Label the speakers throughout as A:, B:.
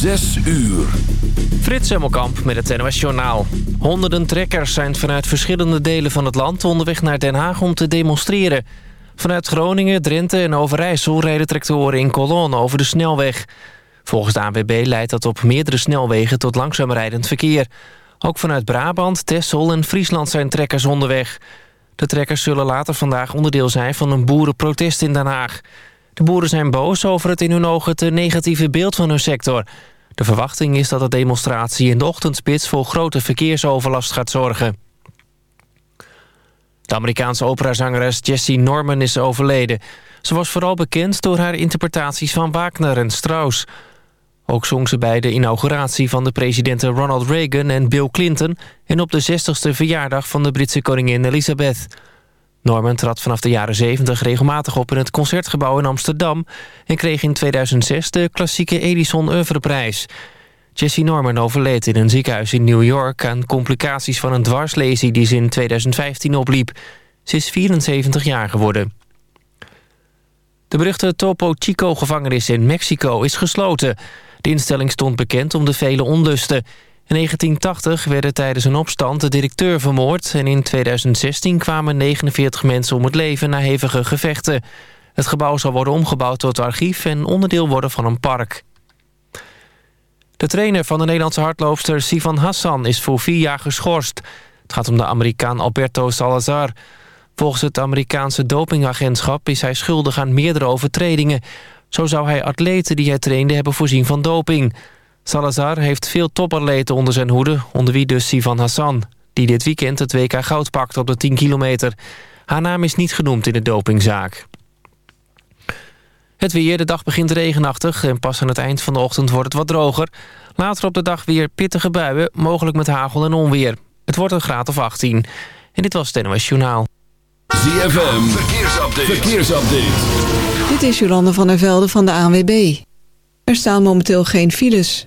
A: Zes uur.
B: Frits Hemmelkamp met het NOS Journaal. Honderden trekkers zijn vanuit verschillende delen van het land onderweg naar Den Haag om te demonstreren. Vanuit Groningen, Drenthe en Overijssel rijden tractoren in kolonne over de snelweg. Volgens de ANWB leidt dat op meerdere snelwegen tot langzaam rijdend verkeer. Ook vanuit Brabant, Texel en Friesland zijn trekkers onderweg. De trekkers zullen later vandaag onderdeel zijn van een boerenprotest in Den Haag. De boeren zijn boos over het in hun ogen te negatieve beeld van hun sector. De verwachting is dat de demonstratie in de ochtendspits... voor grote verkeersoverlast gaat zorgen. De Amerikaanse operazangeres Jessie Norman is overleden. Ze was vooral bekend door haar interpretaties van Wagner en Strauss. Ook zong ze bij de inauguratie van de presidenten Ronald Reagan en Bill Clinton... en op de 60ste verjaardag van de Britse koningin Elizabeth... Norman trad vanaf de jaren 70 regelmatig op in het Concertgebouw in Amsterdam... en kreeg in 2006 de klassieke Edison Oeuvreprijs. Jessie Norman overleed in een ziekenhuis in New York... aan complicaties van een dwarslesie die ze in 2015 opliep. Ze is 74 jaar geworden. De beruchte Topo Chico-gevangenis in Mexico is gesloten. De instelling stond bekend om de vele onlusten... In 1980 werden tijdens een opstand de directeur vermoord... en in 2016 kwamen 49 mensen om het leven na hevige gevechten. Het gebouw zal worden omgebouwd tot archief... en onderdeel worden van een park. De trainer van de Nederlandse hardloopster Sivan Hassan... is voor vier jaar geschorst. Het gaat om de Amerikaan Alberto Salazar. Volgens het Amerikaanse dopingagentschap... is hij schuldig aan meerdere overtredingen. Zo zou hij atleten die hij trainde hebben voorzien van doping... Salazar heeft veel topatleten onder zijn hoede, onder wie dus Sivan Hassan... die dit weekend het WK goud pakt op de 10 kilometer. Haar naam is niet genoemd in de dopingzaak. Het weer, de dag begint regenachtig en pas aan het eind van de ochtend wordt het wat droger. Later op de dag weer pittige buien, mogelijk met hagel en onweer. Het wordt een graad of 18. En dit was het NOS Journaal.
A: ZFM, verkeersupdate. verkeersupdate.
C: Dit is Jolande van der Velde van de ANWB. Er staan momenteel geen files.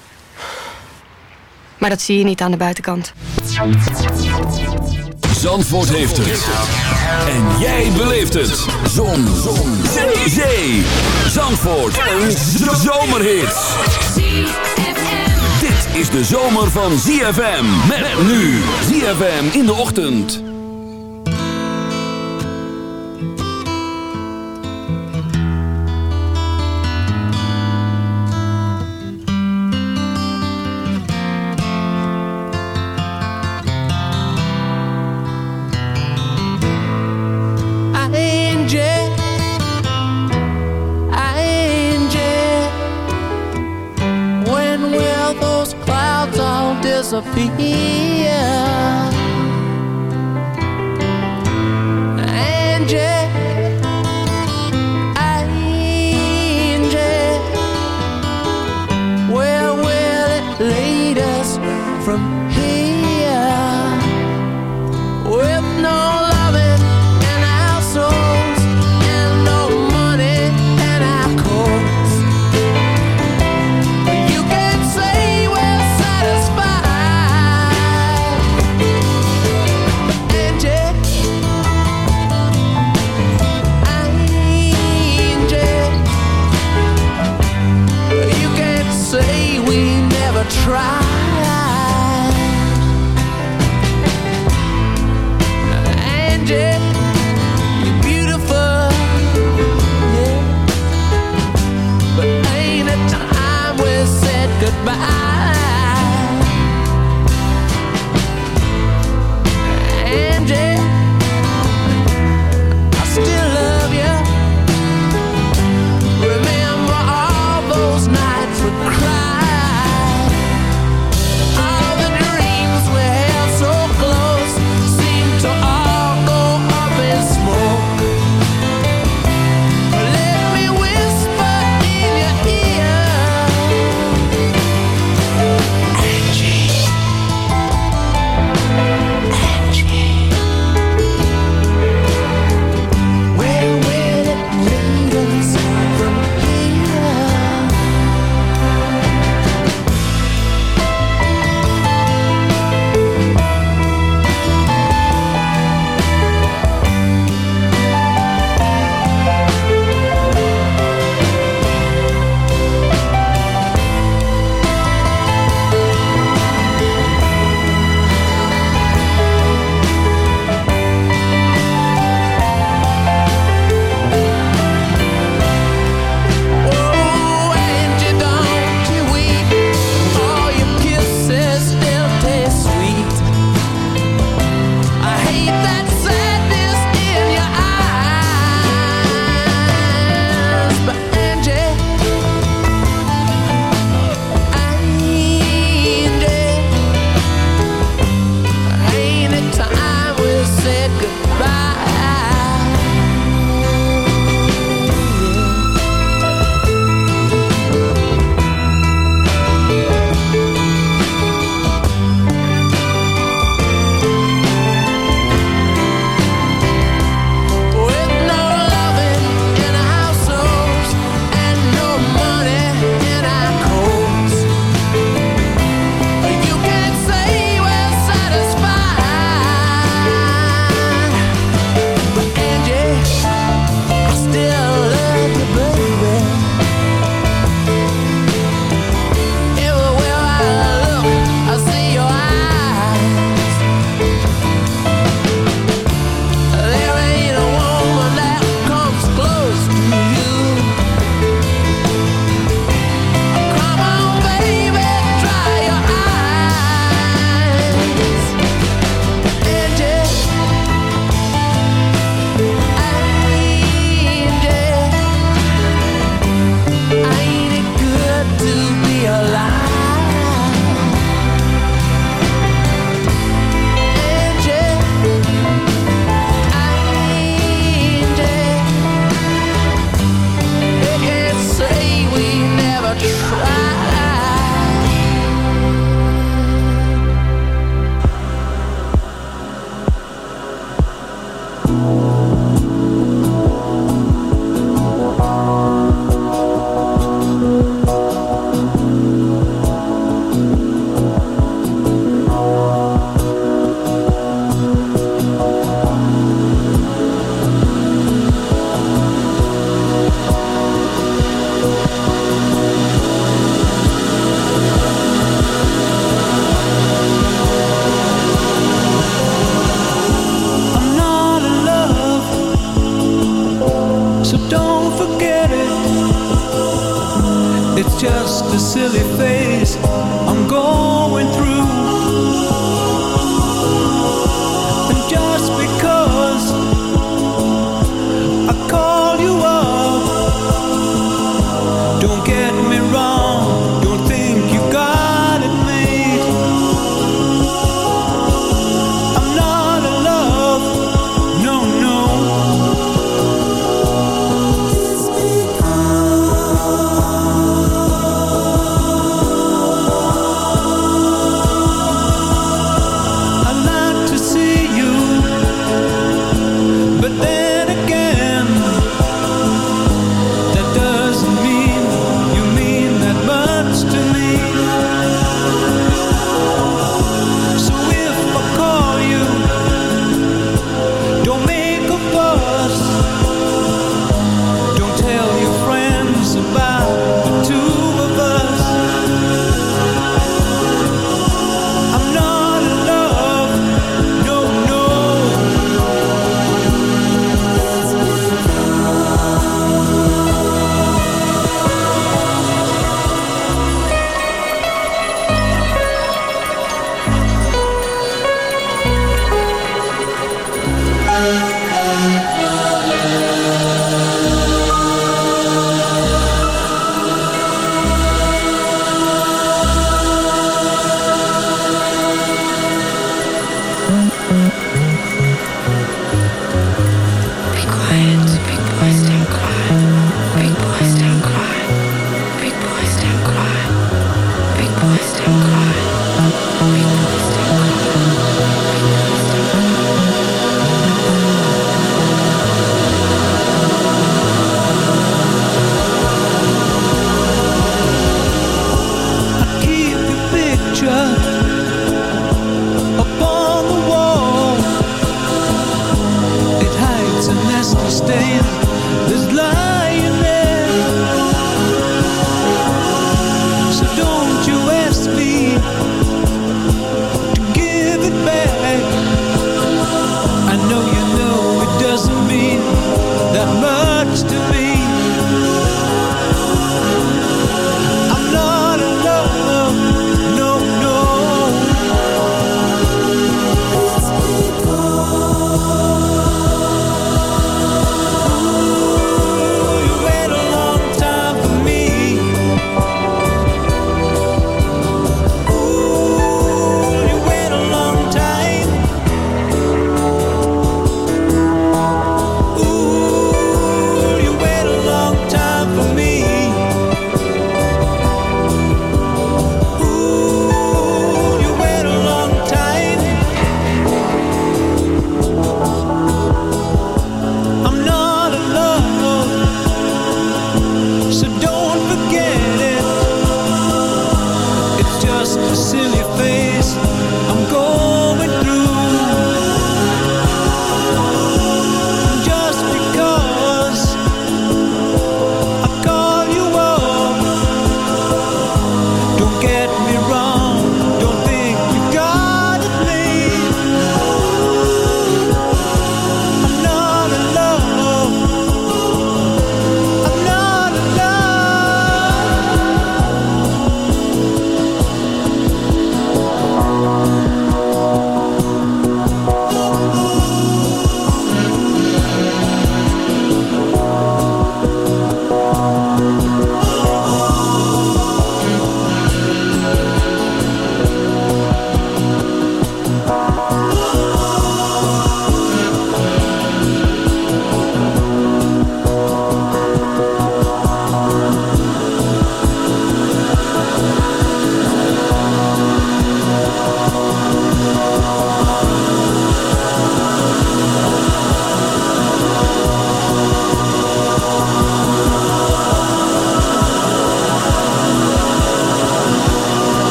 D: Maar dat zie je niet aan de buitenkant.
A: Zandvoort heeft het. En jij beleeft het. Zon. Zon. Zee. Zee. Zandvoort. Een zomerhit. Dit is de zomer van ZFM. Met nu. ZFM in de ochtend.
E: disappear.
F: Angel, where will it lead us from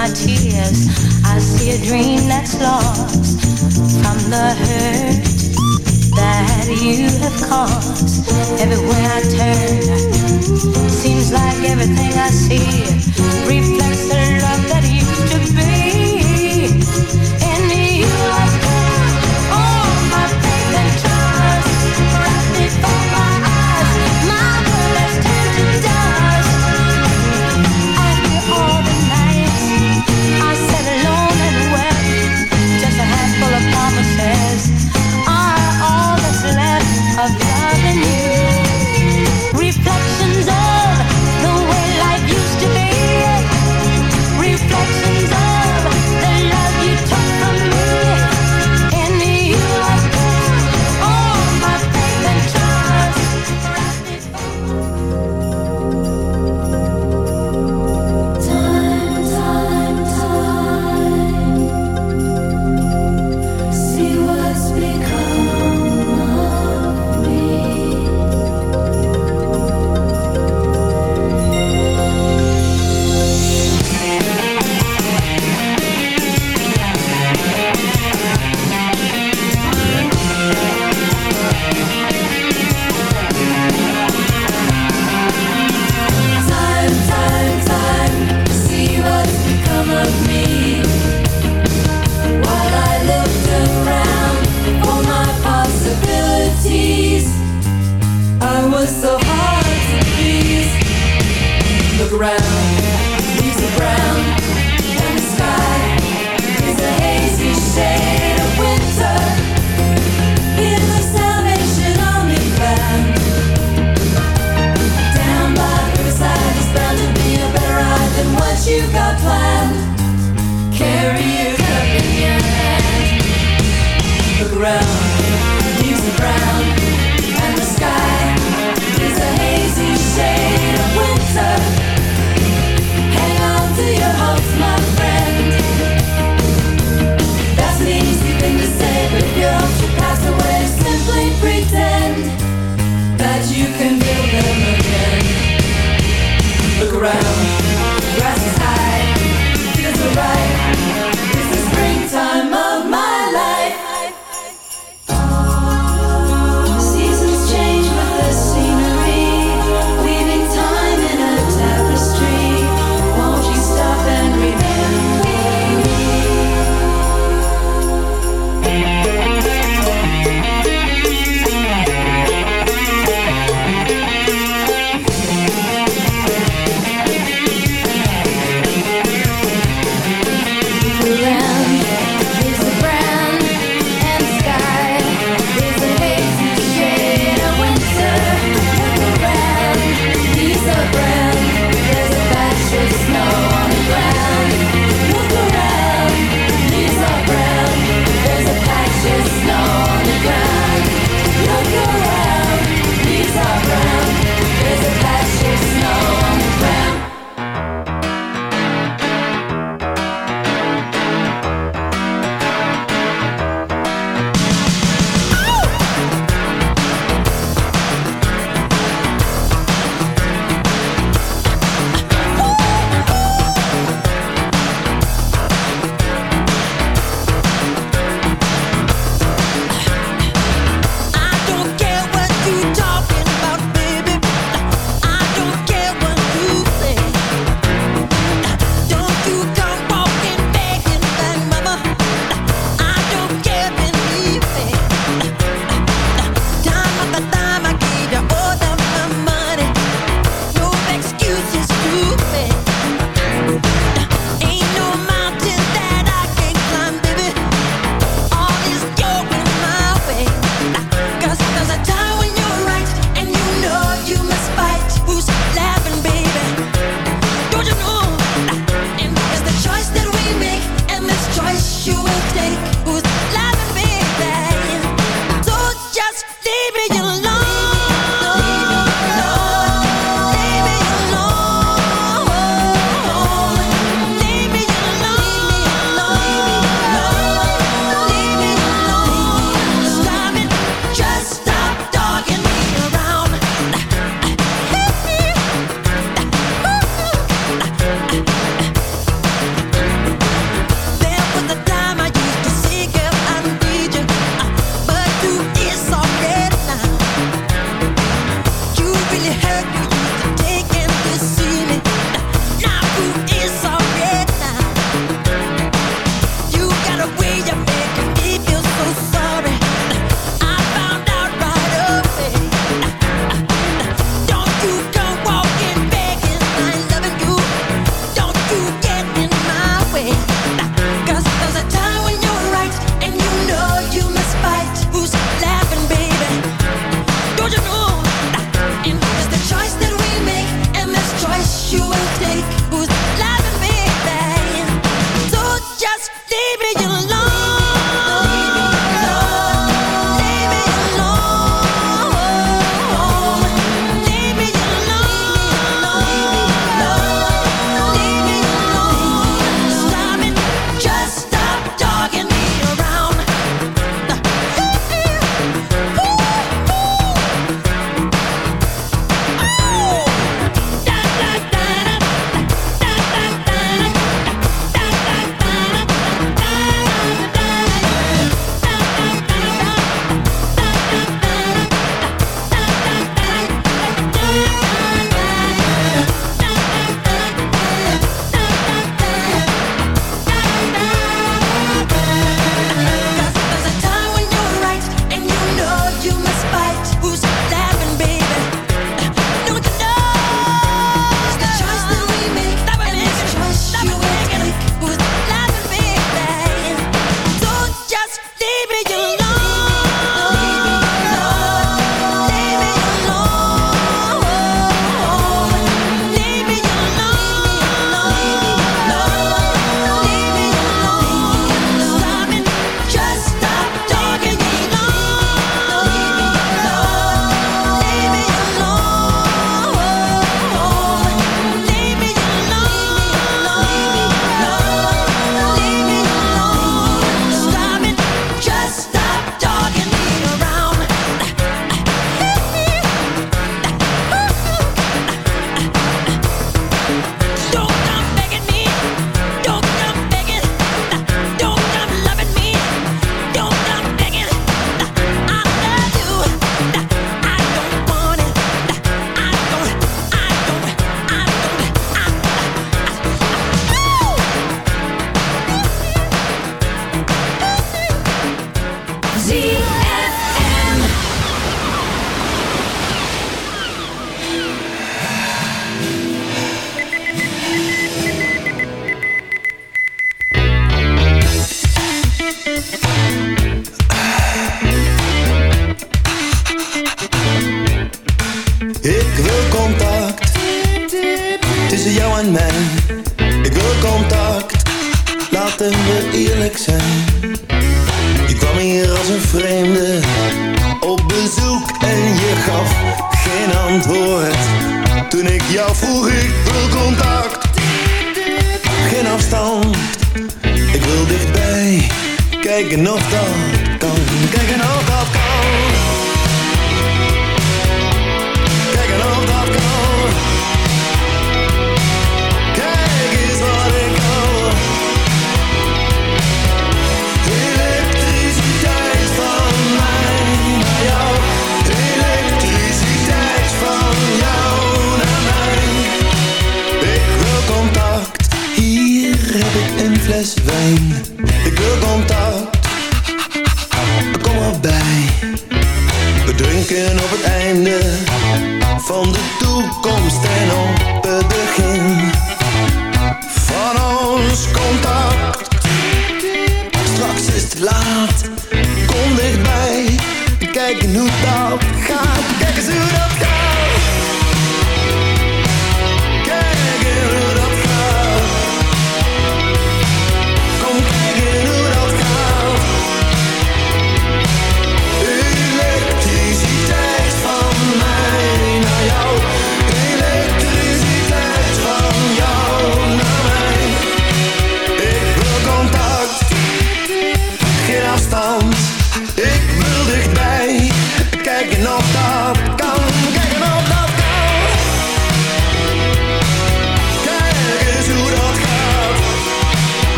G: my tears, I see a dream that's lost from the hurt that you have caused. Everywhere I turn, seems like everything I see reflects the love that you.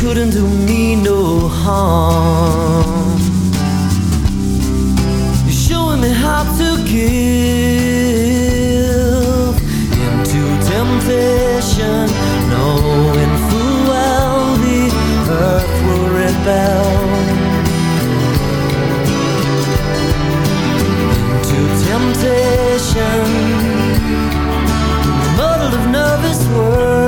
H: Couldn't do me no harm. You're showing me how to give into temptation, knowing full well the earth will rebel. Into temptation, muddled of nervous words.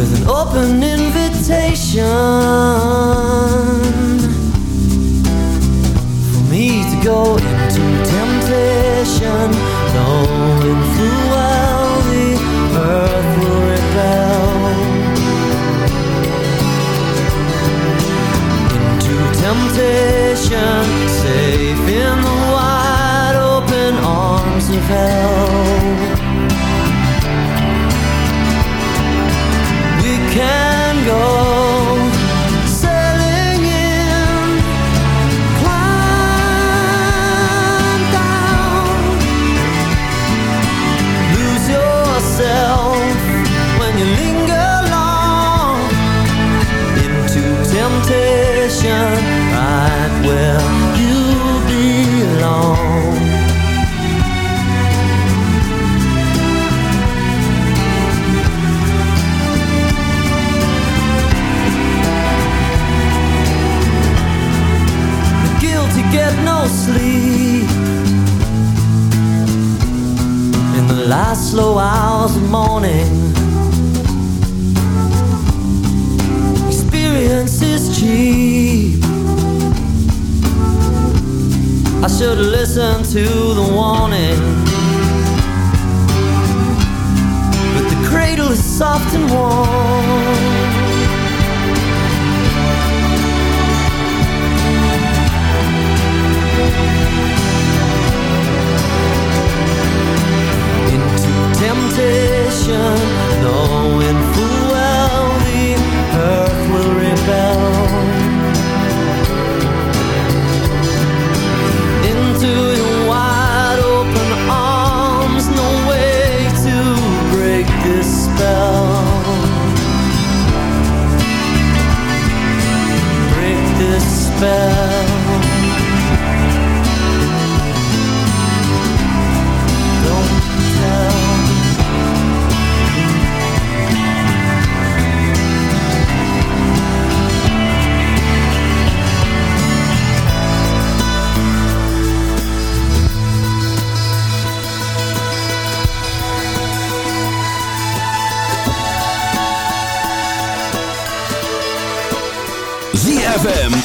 H: with an open invitation. For me to go into temptation, knowing full well the earth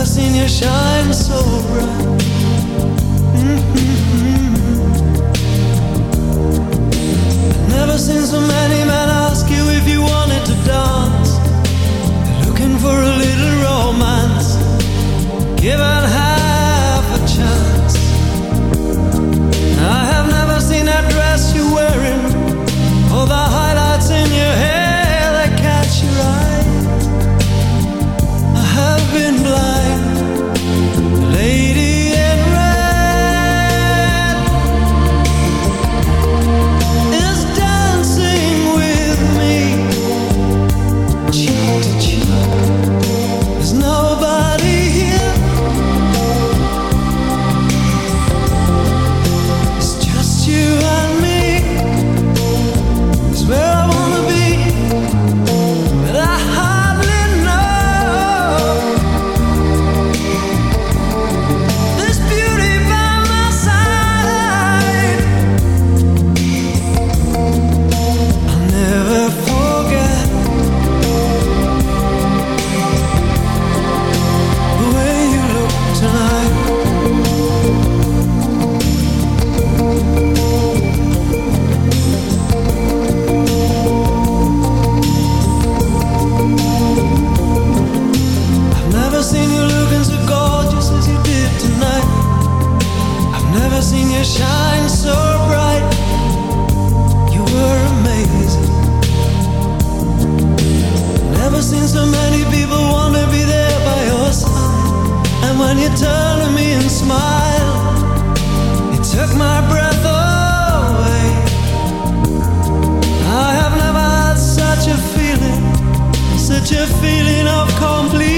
E: never
F: seen you shine so bright. Mm-hmm. Never seen so many men ask you if you wanted to dance. Looking for a little romance. Give out. turn to me and smile. He took my breath away. I have never had such a feeling, such a feeling of complete.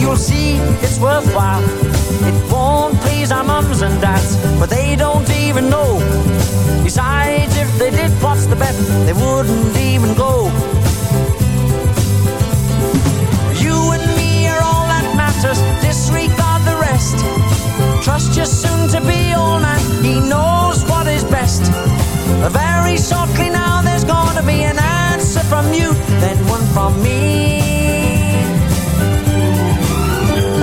H: You'll see it's worthwhile. It won't please our mums and dads, but they don't even know. Besides, if they did, what's the bet? They wouldn't even go. You and me are all that matters, disregard the rest. Trust your soon to be old man, he knows what is best. Very shortly now, there's gonna be an answer from you, then one from me.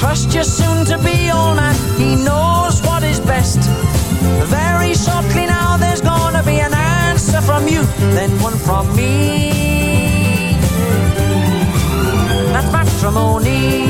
E: Trust your soon to be old man, he knows what is best. Very shortly now, there's gonna be an answer from you, then one from me. That's matrimony.